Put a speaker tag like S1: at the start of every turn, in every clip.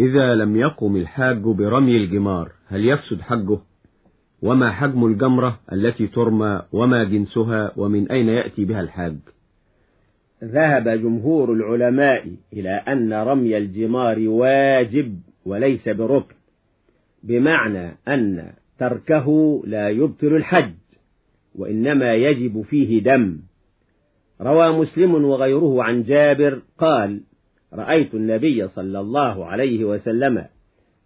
S1: إذا لم يقم الحاج برمي الجمار هل يفسد حجه؟ وما حجم الجمرة التي ترمى؟ وما جنسها؟ ومن أين يأتي بها الحاج؟
S2: ذهب جمهور العلماء إلى أن رمي الجمار واجب وليس بركن بمعنى أن تركه لا يبطل الحج وإنما يجب فيه دم. روى مسلم وغيره عن جابر قال رأيت النبي صلى الله عليه وسلم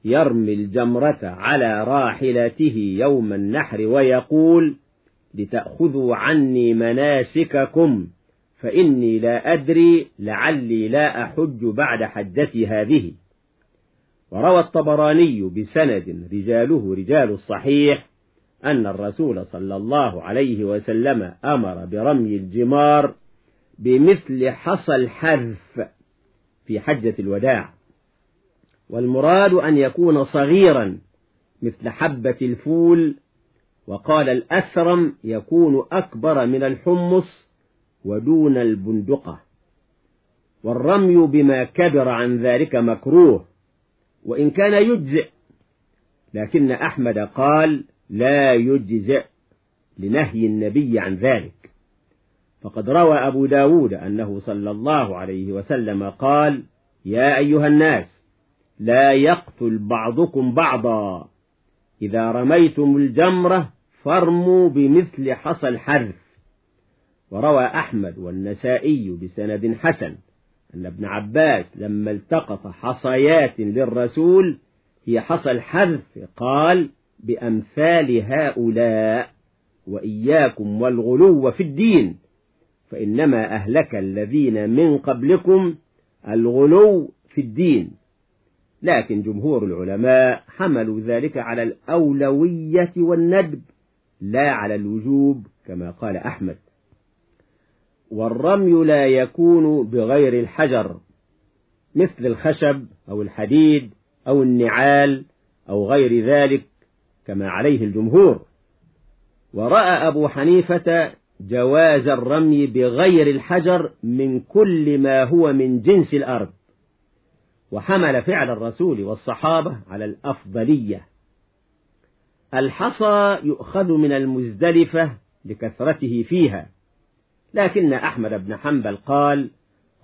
S2: يرمي الجمرة على راحلته يوم النحر ويقول لتأخذوا عني مناسككم فإني لا أدري لعلي لا أحج بعد حجتي هذه. وروى الطبراني بسند رجاله رجال الصحيح أن الرسول صلى الله عليه وسلم أمر برمي الجمار بمثل حصى الحذف في حجة الوداع. والمراد أن يكون صغيرا مثل حبة الفول وقال الأثرم يكون أكبر من الحمص ودون البندقة. والرمي بما كبر عن ذلك مكروه وإن كان يجزئ. لكن أحمد قال لا يجزئ لنهي النبي عن ذلك. فقد روى أبو داود أنه صلى الله عليه وسلم قال يا أيها الناس لا يقتل بعضكم بعضا. إذا رميتم الجمرة فارموا بمثل حصى الحذف وروى أحمد والنسائي بسند حسن أن ابن عباس لما التقط حصيات للرسول هي حصى الحذف قال بأمثال هؤلاء وإياكم والغلو في الدين. فإنما أهلك الذين من قبلكم الغلو في الدين. لكن جمهور العلماء حملوا ذلك على الأولوية والندب لا على الوجوب كما قال أحمد. والرمي لا يكون بغير الحجر مثل الخشب أو الحديد أو النعال أو غير ذلك كما عليه الجمهور. ورأى أبو حنيفة جواز الرمي بغير الحجر من كل ما هو من جنس الأرض. وحمل فعل الرسول والصحابة على الأفضلية. الحصى يؤخذ من المزدلفة لكثرته فيها. لكن أحمد بن حنبل قال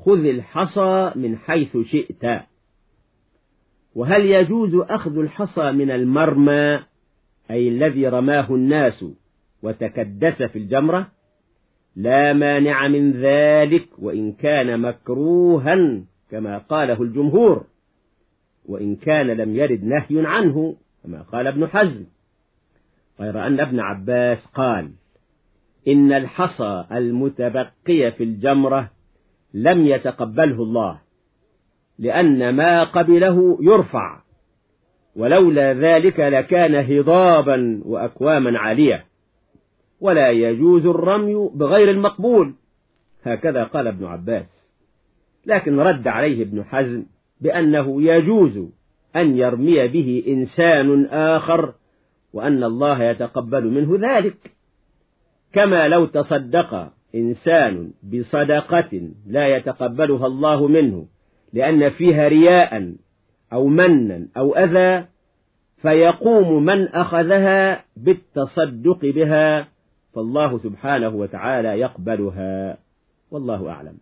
S2: خذ الحصى من حيث شئت. وهل يجوز أخذ الحصى من المرمى أي الذي رماه الناس وتكدس في الجمرة؟ لا مانع من ذلك وإن كان مكروها كما قاله الجمهور وإن كان لم يرد نهي عنه كما قال ابن حزم. غير أن ابن عباس قال إن الحصى المتبقي في الجمرة لم يتقبله الله لأن ما قبله يرفع ولولا ذلك لكان هضابا وأكواما عالية. ولا يجوز الرمي بغير المقبول. هكذا قال ابن عباس. لكن رد عليه ابن حزم بأنه يجوز أن يرمي به إنسان آخر وأن الله يتقبل منه ذلك. كما لو تصدق إنسان بصدقة لا يتقبلها الله منه لأن فيها رياء أو منا أو أذى فيقوم من أخذها بالتصدق بها فالله سبحانه وتعالى يقبلها والله أعلم.